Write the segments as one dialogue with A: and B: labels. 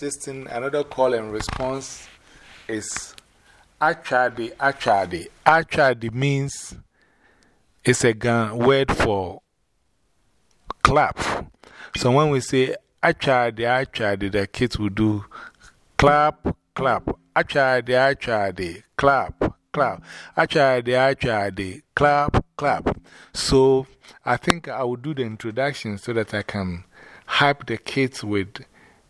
A: This another call and response is Achadi, Achadi. Achadi means it's a gun word for clap. So when we say Achadi, Achadi, the kids will do clap, clap. Achadi, Achadi, clap, clap. Achadi, Achadi, clap, clap. So I think I will do the introduction so that I can hype the kids with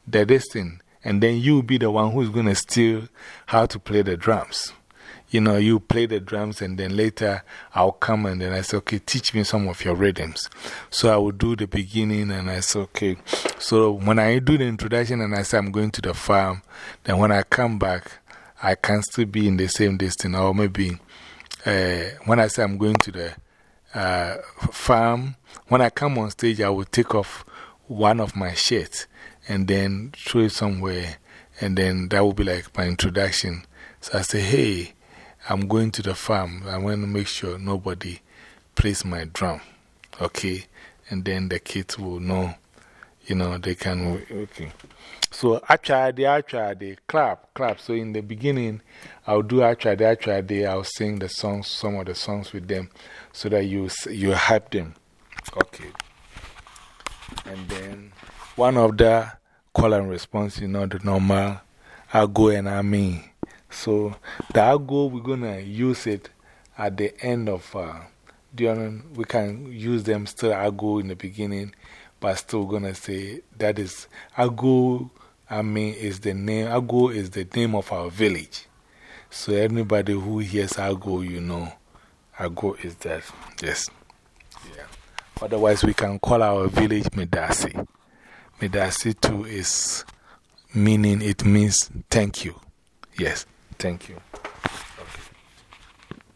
A: the this and then you'll be the one who's going to steal how to play the drums. You know, you play the drums, and then later I'll come and then I say, okay, teach me some of your rhythms. So I will do the beginning, and I say, okay. So when I do the introduction and I say I'm going to the farm, then when I come back, I can still be in the same distance, or maybe uh, when I say I'm going to the uh, farm, when I come on stage, I will take off one of my shirts and then throw it somewhere. And then that will be like my introduction. So I say, hey, I'm going to the farm. I want to make sure nobody plays my drum. Okay? And then the kids will know, you know, they can. Okay. So I tried, clap, clap. So in the beginning, I'll do I tried, I'll sing the songs, some of the songs with them so that you, you hype them. Okay. And then one of the call and response, you know, the normal I go and I mean. So the I go, we're going to use it at the end of uh, know, we can use them still I go in the beginning, but still going to say that is I go, I mean, is the name, I go is the name of our village. So anybody who hears I go, you know, I go is that. Yes. Yeah. Otherwise, we can call our village Medasi. Medasi too is meaning, it means thank you. Yes, thank you.